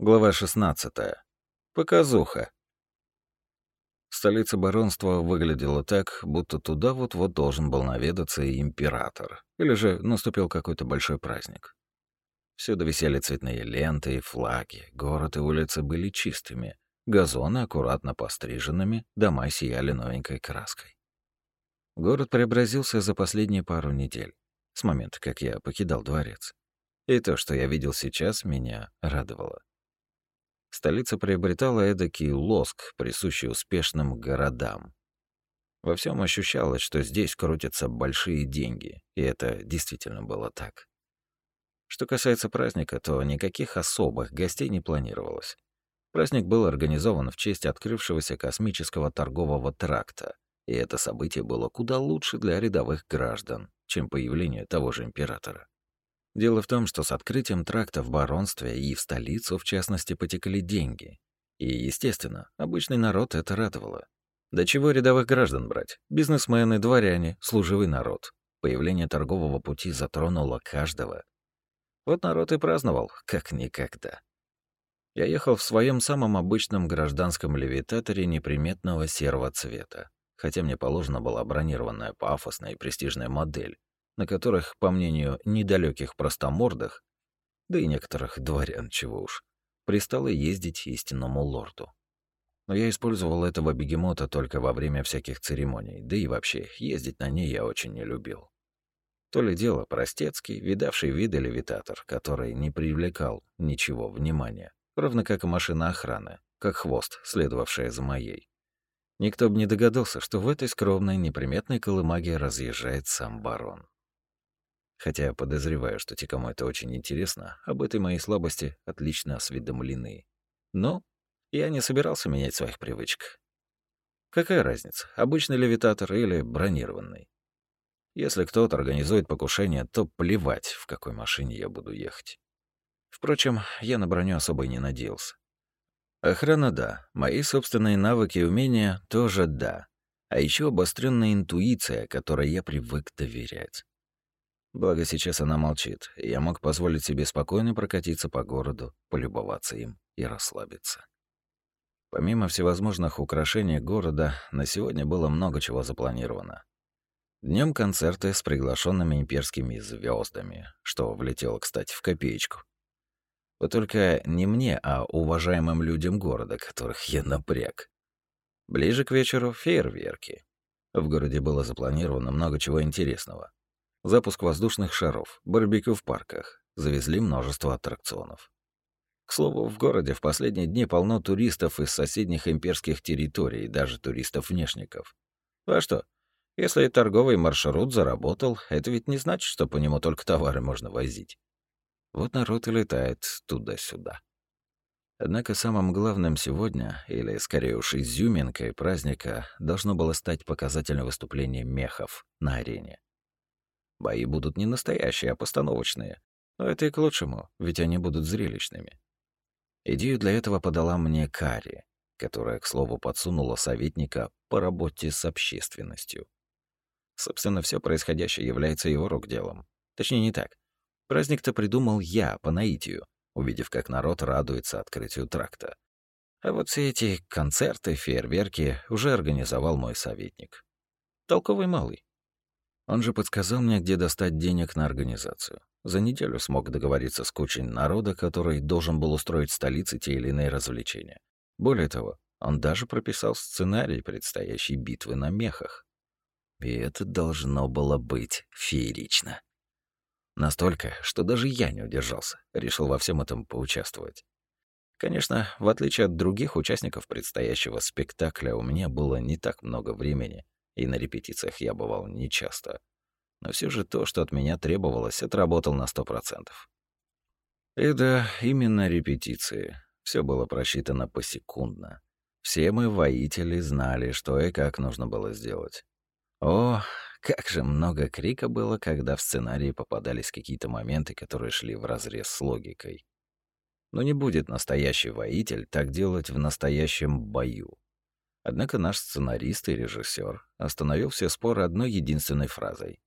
Глава 16. Показуха. Столица баронства выглядела так, будто туда вот-вот должен был наведаться и император. Или же наступил какой-то большой праздник. Всюду висели цветные ленты и флаги, город и улицы были чистыми, газоны аккуратно постриженными, дома сияли новенькой краской. Город преобразился за последние пару недель, с момента, как я покидал дворец. И то, что я видел сейчас, меня радовало. Столица приобретала эдакий лоск, присущий успешным городам. Во всем ощущалось, что здесь крутятся большие деньги, и это действительно было так. Что касается праздника, то никаких особых гостей не планировалось. Праздник был организован в честь открывшегося космического торгового тракта, и это событие было куда лучше для рядовых граждан, чем появление того же императора. Дело в том, что с открытием тракта в баронстве и в столицу, в частности, потекли деньги. И, естественно, обычный народ это радовало. До чего рядовых граждан брать? Бизнесмены, дворяне, служивый народ. Появление торгового пути затронуло каждого. Вот народ и праздновал, как никогда. Я ехал в своем самом обычном гражданском левитаторе неприметного серого цвета, хотя мне положена была бронированная пафосная и престижная модель, на которых, по мнению недалеких простомордых, да и некоторых дворян, чего уж, пристало ездить истинному лорду. Но я использовал этого бегемота только во время всяких церемоний, да и вообще, ездить на ней я очень не любил. То ли дело простецкий, видавший виды левитатор, который не привлекал ничего внимания, ровно как и машина охраны, как хвост, следовавшая за моей. Никто бы не догадался, что в этой скромной, неприметной колымаге разъезжает сам барон. Хотя я подозреваю, что те, кому это очень интересно, об этой моей слабости отлично осведомлены. Но я не собирался менять своих привычек. Какая разница, обычный левитатор или бронированный? Если кто-то организует покушение, то плевать, в какой машине я буду ехать. Впрочем, я на броню особо и не надеялся. Охрана — да, мои собственные навыки и умения — тоже да. А еще обостренная интуиция, которой я привык доверять. Благо сейчас она молчит, и я мог позволить себе спокойно прокатиться по городу, полюбоваться им и расслабиться. Помимо всевозможных украшений города, на сегодня было много чего запланировано. Днем концерты с приглашенными имперскими звездами, что влетело, кстати, в копеечку. Вот только не мне, а уважаемым людям города, которых я напряг. Ближе к вечеру — фейерверки. В городе было запланировано много чего интересного запуск воздушных шаров, барбекю в парках. Завезли множество аттракционов. К слову, в городе в последние дни полно туристов из соседних имперских территорий, даже туристов-внешников. А что, если торговый маршрут заработал, это ведь не значит, что по нему только товары можно возить. Вот народ и летает туда-сюда. Однако самым главным сегодня, или скорее уж изюминкой праздника, должно было стать показательное выступление мехов на арене. Бои будут не настоящие, а постановочные. Но это и к лучшему, ведь они будут зрелищными. Идею для этого подала мне Кари, которая, к слову, подсунула советника по работе с общественностью. Собственно, все происходящее является его рук делом. Точнее, не так. Праздник-то придумал я по наитию, увидев, как народ радуется открытию тракта. А вот все эти концерты, фейерверки уже организовал мой советник. Толковый малый. Он же подсказал мне, где достать денег на организацию. За неделю смог договориться с кучей народа, который должен был устроить в столице те или иные развлечения. Более того, он даже прописал сценарий предстоящей битвы на мехах. И это должно было быть феерично. Настолько, что даже я не удержался, решил во всем этом поучаствовать. Конечно, в отличие от других участников предстоящего спектакля, у меня было не так много времени — и на репетициях я бывал нечасто. Но все же то, что от меня требовалось, отработал на сто процентов. Да, именно репетиции. Все было просчитано посекундно. Все мы, воители, знали, что и как нужно было сделать. О, как же много крика было, когда в сценарии попадались какие-то моменты, которые шли вразрез с логикой. Но не будет настоящий воитель так делать в настоящем бою. Однако наш сценарист и режиссер остановил все споры одной единственной фразой.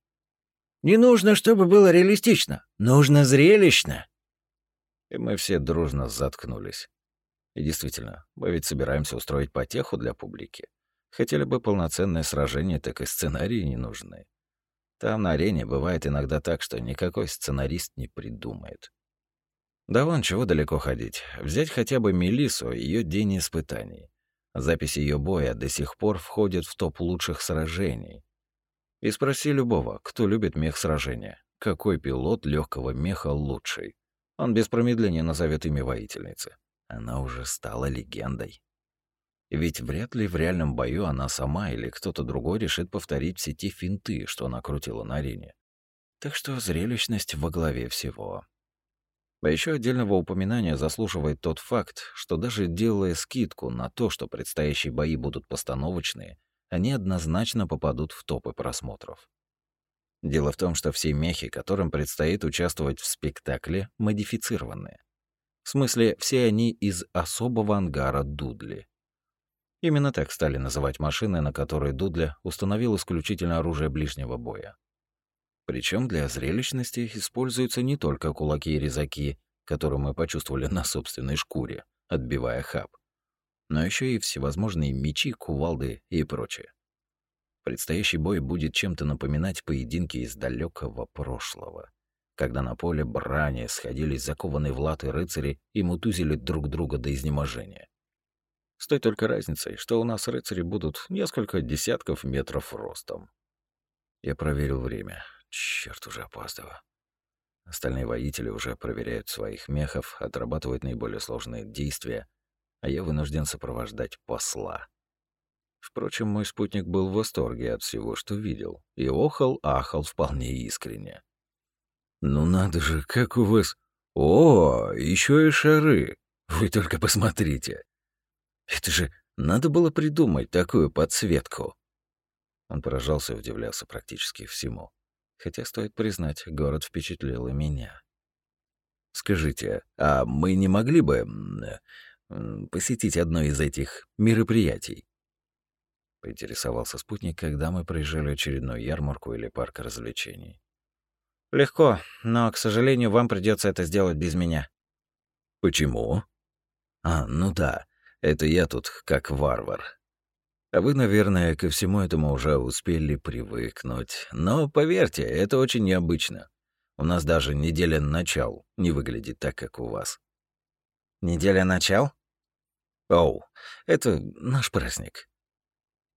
«Не нужно, чтобы было реалистично. Нужно зрелищно». И мы все дружно заткнулись. И действительно, мы ведь собираемся устроить потеху для публики. Хотели бы полноценное сражение, так и сценарии не нужны. Там на арене бывает иногда так, что никакой сценарист не придумает. Да вон чего далеко ходить. Взять хотя бы Мелису, ее день испытаний. Запись ее боя до сих пор входит в топ лучших сражений. И спроси любого, кто любит мех сражения, какой пилот легкого меха лучший. Он без промедления назовет имя воительницы. Она уже стала легендой. Ведь вряд ли в реальном бою она сама или кто-то другой решит повторить все те финты, что она крутила на арене. Так что зрелищность во главе всего. А еще отдельного упоминания заслуживает тот факт, что даже делая скидку на то, что предстоящие бои будут постановочные, они однозначно попадут в топы просмотров. Дело в том, что все мехи, которым предстоит участвовать в спектакле, модифицированные. В смысле, все они из особого ангара Дудли. Именно так стали называть машины, на которые Дудля установил исключительно оружие ближнего боя. Причем для зрелищности используются не только кулаки и резаки, которые мы почувствовали на собственной шкуре, отбивая хаб, но еще и всевозможные мечи, кувалды и прочее. Предстоящий бой будет чем-то напоминать поединки из далекого прошлого, когда на поле брани сходились закованные в латы рыцари и мутузили друг друга до изнеможения. С той только разницей, что у нас рыцари будут несколько десятков метров ростом. Я проверил время. Черт, уже опаздываю. Остальные воители уже проверяют своих мехов, отрабатывают наиболее сложные действия, а я вынужден сопровождать посла. Впрочем, мой спутник был в восторге от всего, что видел, и охал-ахал вполне искренне. «Ну надо же, как у вас... О, еще и шары! Вы только посмотрите! Это же надо было придумать такую подсветку. Он поражался и удивлялся практически всему. Хотя, стоит признать, город впечатлил и меня. «Скажите, а мы не могли бы посетить одно из этих мероприятий?» Поинтересовался спутник, когда мы проезжали очередную ярмарку или парк развлечений. «Легко, но, к сожалению, вам придется это сделать без меня». «Почему?» «А, ну да. Это я тут как варвар. А вы, наверное, ко всему этому уже успели привыкнуть. Но поверьте, это очень необычно. У нас даже неделя начал не выглядит так, как у вас. Неделя начал? Оу, это наш праздник.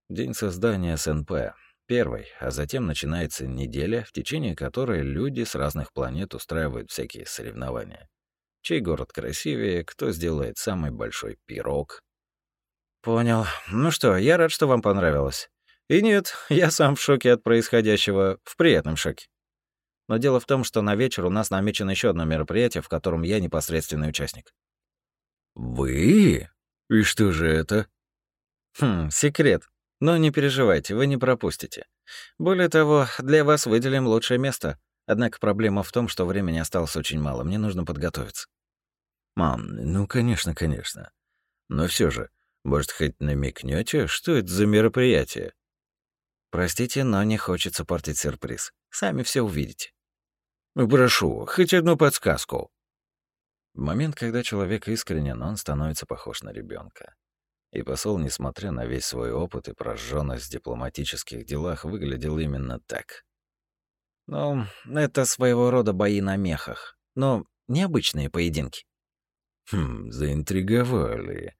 День создания СНП. Первый, а затем начинается неделя, в течение которой люди с разных планет устраивают всякие соревнования чей город красивее, кто сделает самый большой пирог. Понял. Ну что, я рад, что вам понравилось. И нет, я сам в шоке от происходящего, в приятном шоке. Но дело в том, что на вечер у нас намечено еще одно мероприятие, в котором я непосредственный участник. Вы? И что же это? Хм, секрет. Но не переживайте, вы не пропустите. Более того, для вас выделим лучшее место. Однако проблема в том, что времени осталось очень мало, мне нужно подготовиться. «Мам, ну, конечно, конечно. Но все же, может, хоть намекнете, что это за мероприятие?» «Простите, но не хочется портить сюрприз. Сами все увидите». Ну, «Прошу, хоть одну подсказку». В момент, когда человек искренен, он становится похож на ребенка. И посол, несмотря на весь свой опыт и прожженность в дипломатических делах, выглядел именно так. Ну, это своего рода бои на мехах, но необычные поединки. Хм, заинтриговали.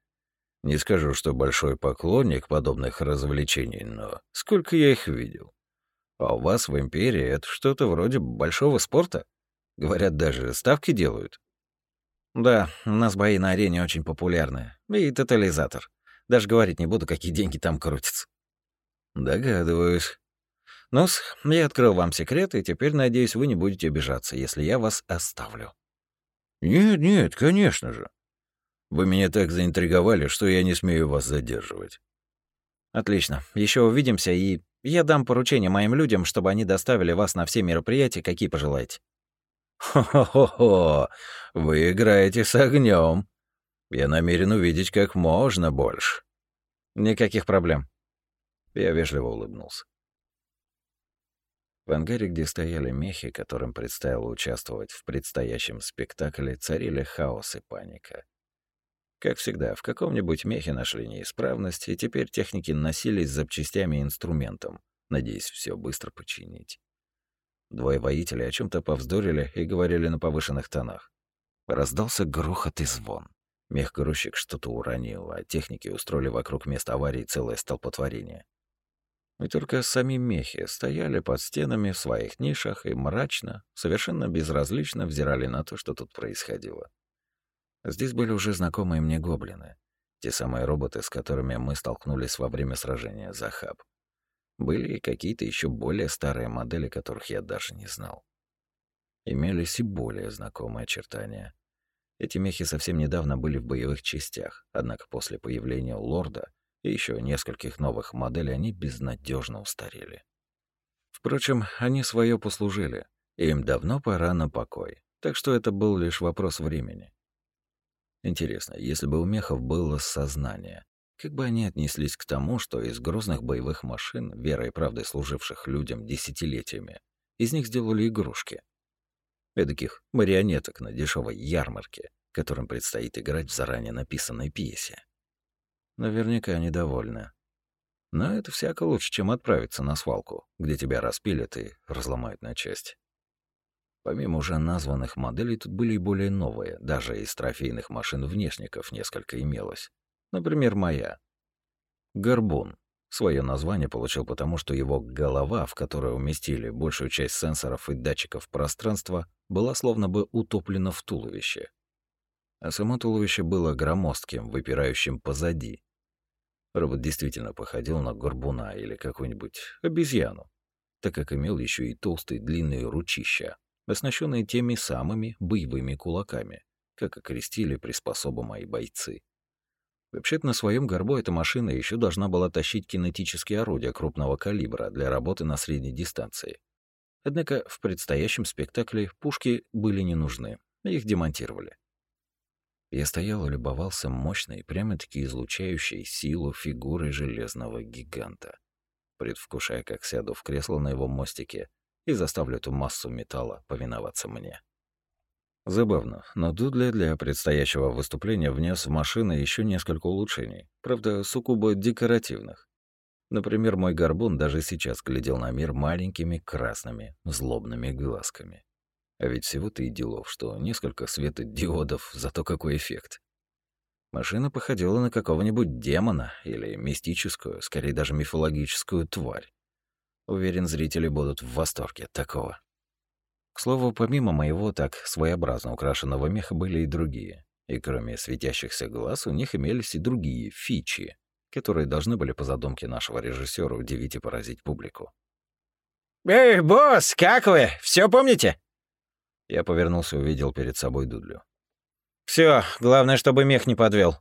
Не скажу, что большой поклонник подобных развлечений, но сколько я их видел. А у вас в Империи это что-то вроде большого спорта? Говорят, даже ставки делают. Да, у нас бои на арене очень популярны. И тотализатор. Даже говорить не буду, какие деньги там крутятся. Догадываюсь. ну я открыл вам секрет, и теперь, надеюсь, вы не будете обижаться, если я вас оставлю. «Нет, нет, конечно же. Вы меня так заинтриговали, что я не смею вас задерживать». «Отлично. Еще увидимся, и я дам поручение моим людям, чтобы они доставили вас на все мероприятия, какие пожелаете». «Хо-хо-хо! Вы играете с огнем. Я намерен увидеть как можно больше». «Никаких проблем». Я вежливо улыбнулся. В ангаре, где стояли мехи, которым предстояло участвовать в предстоящем спектакле, царили хаос и паника. Как всегда, в каком-нибудь мехе нашли неисправность, и теперь техники носились с запчастями и инструментом, надеясь все быстро починить. Двое воителей о чем то повздорили и говорили на повышенных тонах. Раздался грохот и звон. Мех-грузчик что-то уронил, а техники устроили вокруг места аварии целое столпотворение. И только сами мехи стояли под стенами в своих нишах и мрачно, совершенно безразлично взирали на то, что тут происходило. Здесь были уже знакомые мне гоблины, те самые роботы, с которыми мы столкнулись во время сражения за хаб. Были и какие-то еще более старые модели, которых я даже не знал. Имелись и более знакомые очертания. Эти мехи совсем недавно были в боевых частях, однако после появления лорда и еще нескольких новых моделей они безнадежно устарели. Впрочем, они свое послужили, и им давно пора на покой, так что это был лишь вопрос времени. Интересно, если бы у мехов было сознание, как бы они отнеслись к тому, что из грозных боевых машин, верой и правдой служивших людям десятилетиями, из них сделали игрушки? Эдаких марионеток на дешевой ярмарке, которым предстоит играть в заранее написанной пьесе. Наверняка они довольны. Но это всяко лучше, чем отправиться на свалку, где тебя распилят и разломают на части. Помимо уже названных моделей, тут были и более новые, даже из трофейных машин внешников несколько имелось. Например, моя. Горбун. Свое название получил потому, что его голова, в которую уместили большую часть сенсоров и датчиков пространства, была словно бы утоплена в туловище. А само туловище было громоздким, выпирающим позади, Робот действительно походил на горбуна или какую-нибудь обезьяну, так как имел еще и толстые длинные ручища, оснащенные теми самыми боевыми кулаками, как окрестили приспособы мои бойцы. Вообще-то на своем горбу эта машина еще должна была тащить кинетические орудия крупного калибра для работы на средней дистанции. Однако в предстоящем спектакле пушки были не нужны, их демонтировали. Я стоял и любовался мощной, прямо-таки излучающей силу фигурой железного гиганта, предвкушая, как сяду в кресло на его мостике и заставлю эту массу металла повиноваться мне. Забавно, но Дудли для предстоящего выступления внес в машины еще несколько улучшений, правда, сугубо декоративных. Например, мой горбун даже сейчас глядел на мир маленькими красными, злобными глазками. А ведь всего-то и делов, что несколько светодиодов, зато какой эффект. Машина походила на какого-нибудь демона или мистическую, скорее даже мифологическую тварь. Уверен, зрители будут в восторге от такого. К слову, помимо моего так своеобразно украшенного меха были и другие. И кроме светящихся глаз, у них имелись и другие фичи, которые должны были по задумке нашего режиссера удивить и поразить публику. «Эй, босс, как вы? Все помните?» Я повернулся и увидел перед собой Дудлю. Все, главное, чтобы мех не подвел.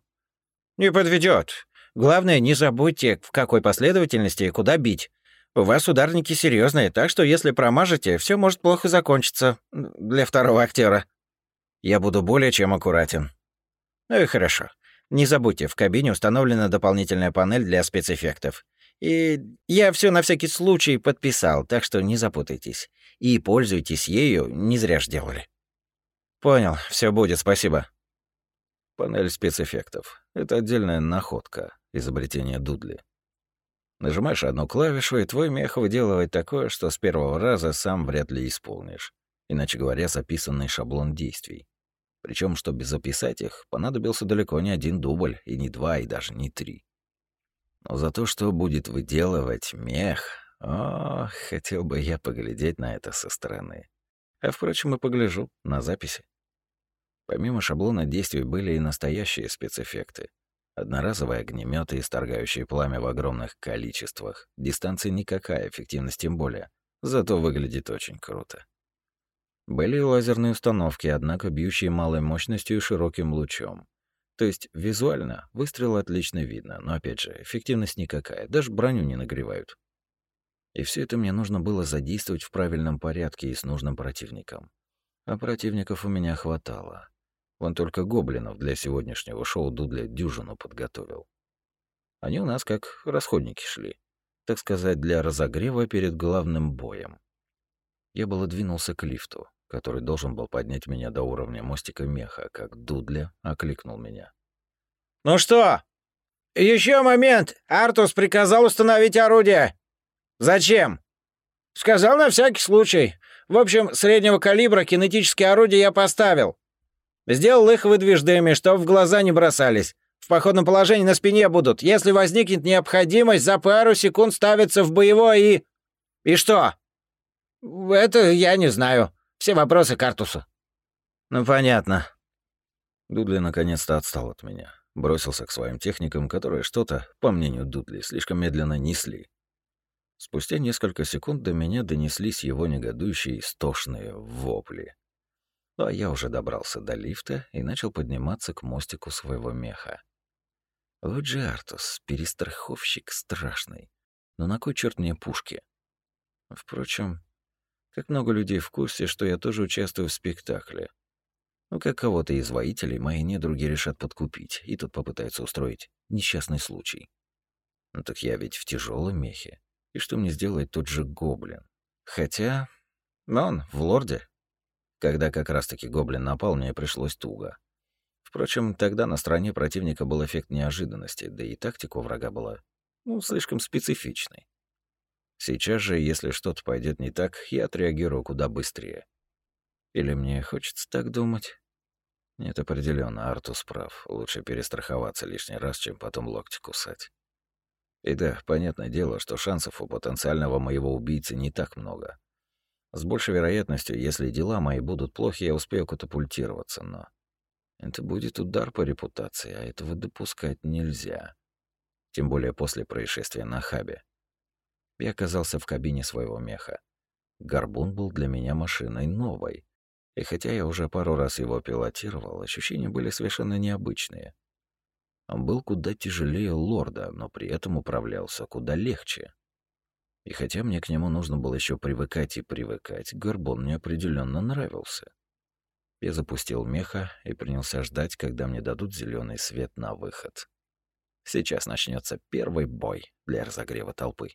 Не подведет. Главное, не забудьте, в какой последовательности и куда бить. У вас ударники серьезные, так что если промажете, все может плохо закончиться для второго актера. Я буду более чем аккуратен. Ну и хорошо. Не забудьте, в кабине установлена дополнительная панель для спецэффектов. И я все на всякий случай подписал, так что не запутайтесь. И пользуйтесь ею, не зря ж делали. Понял, все будет, спасибо. Панель спецэффектов. Это отдельная находка, изобретение Дудли. Нажимаешь одну клавишу, и твой мех выделывает такое, что с первого раза сам вряд ли исполнишь. Иначе говоря, записанный шаблон действий. Причем, чтобы записать их, понадобился далеко не один дубль, и не два, и даже не три. Но за то, что будет выделывать мех, о, хотел бы я поглядеть на это со стороны. А впрочем, и погляжу на записи. Помимо шаблона действий были и настоящие спецэффекты. Одноразовые огнеметы, исторгающие пламя в огромных количествах. Дистанция никакая, эффективность тем более. Зато выглядит очень круто. Были лазерные установки, однако бьющие малой мощностью и широким лучом. То есть визуально выстрел отлично видно, но опять же, эффективность никакая, даже броню не нагревают. И все это мне нужно было задействовать в правильном порядке и с нужным противником. А противников у меня хватало. Вон только гоблинов для сегодняшнего шоу Дудля дюжину подготовил. Они у нас как расходники шли. Так сказать, для разогрева перед главным боем. Я было двинулся к лифту, который должен был поднять меня до уровня мостика меха, как Дудля окликнул меня. «Ну что? Еще момент! Артус приказал установить орудие!» «Зачем?» «Сказал на всякий случай. В общем, среднего калибра кинетические орудия я поставил. Сделал их выдвижными, чтоб в глаза не бросались. В походном положении на спине будут. Если возникнет необходимость, за пару секунд ставятся в боевое и... И что? Это я не знаю. Все вопросы к Артусу. Ну, понятно. Дудли наконец-то отстал от меня. Бросился к своим техникам, которые что-то, по мнению Дудли, слишком медленно несли. Спустя несколько секунд до меня донеслись его негодующие истошные вопли. Ну, а я уже добрался до лифта и начал подниматься к мостику своего меха. Вот же Артус, перестраховщик страшный. Но на кой черт мне пушки? Впрочем, как много людей в курсе, что я тоже участвую в спектакле. Ну, как кого-то из воителей мои недруги решат подкупить, и тут попытаются устроить несчастный случай. Ну так я ведь в тяжелом мехе. И что мне сделает тот же гоблин? Хотя... Он в лорде. Когда как раз-таки гоблин напал, мне пришлось туго. Впрочем, тогда на стороне противника был эффект неожиданности, да и тактика у врага была, ну, слишком специфичной. Сейчас же, если что-то пойдет не так, я отреагирую куда быстрее. Или мне хочется так думать? Нет, определенно, Артус прав. Лучше перестраховаться лишний раз, чем потом локти кусать. И да, понятное дело, что шансов у потенциального моего убийцы не так много. С большей вероятностью, если дела мои будут плохи, я успею катапультироваться, но... Это будет удар по репутации, а этого допускать нельзя. Тем более после происшествия на хабе. Я оказался в кабине своего меха. Горбун был для меня машиной новой. И хотя я уже пару раз его пилотировал, ощущения были совершенно необычные. Он был куда тяжелее лорда, но при этом управлялся куда легче. И хотя мне к нему нужно было еще привыкать и привыкать, Горбон мне определенно нравился. Я запустил меха и принялся ждать, когда мне дадут зеленый свет на выход. Сейчас начнется первый бой для разогрева толпы.